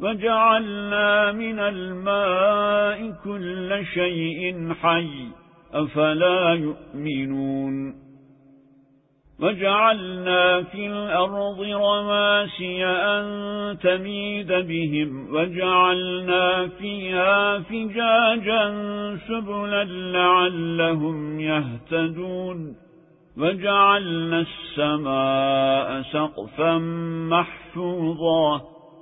وجعلنا من الماء كل شيء حي أفلا يؤمنون وجعلنا في الأرض رماسي أن تميد بهم وجعلنا فيها فجاجا سبلا لعلهم يهتدون وجعلنا السماء سقفا محفوظا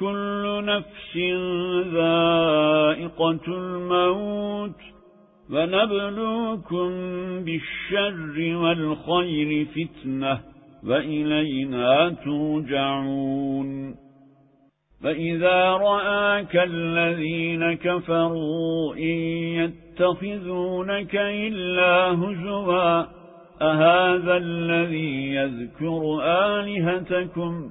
كل نفس ذائقة الموت ونبلوكم بالشر والخير فتنة وإلينا ترجعون فإذا رآك الذين كفروا إن يتخذونك إلا هزوا أهذا الذي يذكر آلهتكم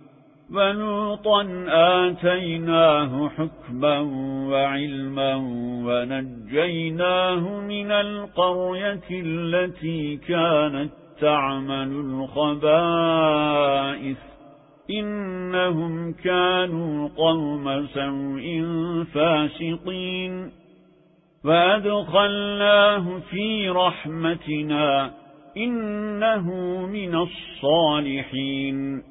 ولوطا آتيناه حكما وعلما ونجيناه من القرية التي كانت تعمل الخبائث. إنهم كانوا قوم سوء فاسقين. فأدخلناه في رحمتنا إنه من الصالحين.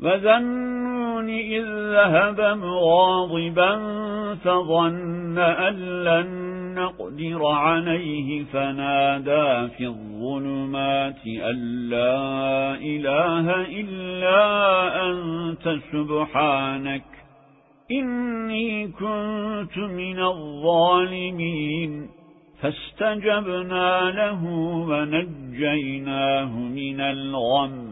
وذنون إذ ذهب مغاضبا فظن أن لن نقدر عليه فنادى في الظلمات أن لا إله إلا أنت سبحانك إني كنت من الظالمين فاستجبنا له ونجيناه من الغم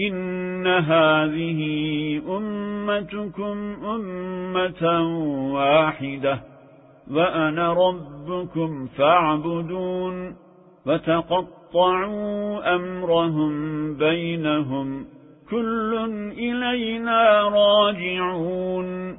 إن هذه أمتكم أمة واحدة وأنا ربكم فاعبدون وتقطعوا أمرهم بينهم كل إلينا راجعون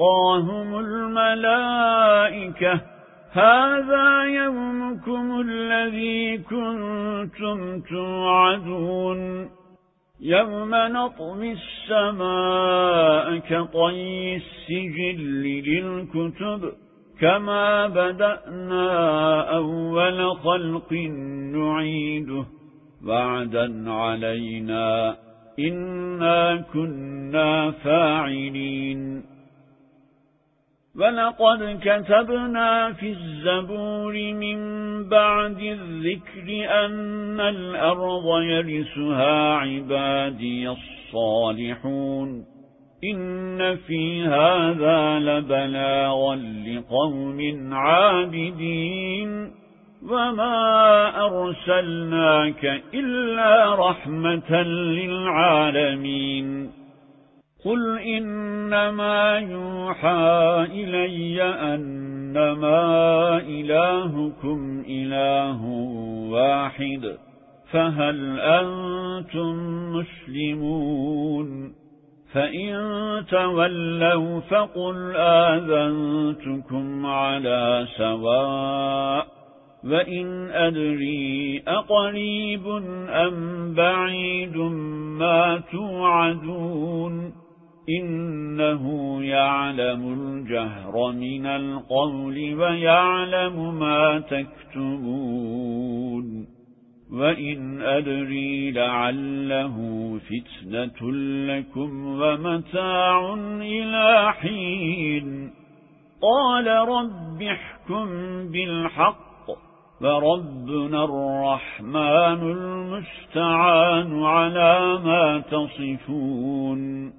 وتتلقاهم الملائكة. هذا يومكم الذي كنتم توعدون. يوم نطمي السماء كطي السجل للكتب. كما بدأنا أول خلق نعيده. بعدا علينا. إنا كنا فاعلين. ولقد كتبنا في الزبور من بعد الذكر أن الأرض يرسها عبادي الصالحون إن في هذا لبلاغا لقوم عابدين وما أرسلناك إلا رحمة للعالمين قل إنما يوحى إلي أنما إلهكم إله واحد فهل أنتم مسلمون فإن تولوا فقل آذنتكم على سواء وإن أدري أقريب أم بعيد ما توعدون إنه يعلم الجهر من القول ويعلم ما تكتمون وإن أدري لعله فتنة لكم ومتاع إلى حين قال رب احكم بالحق فربنا الرحمن المستعان على ما تصفون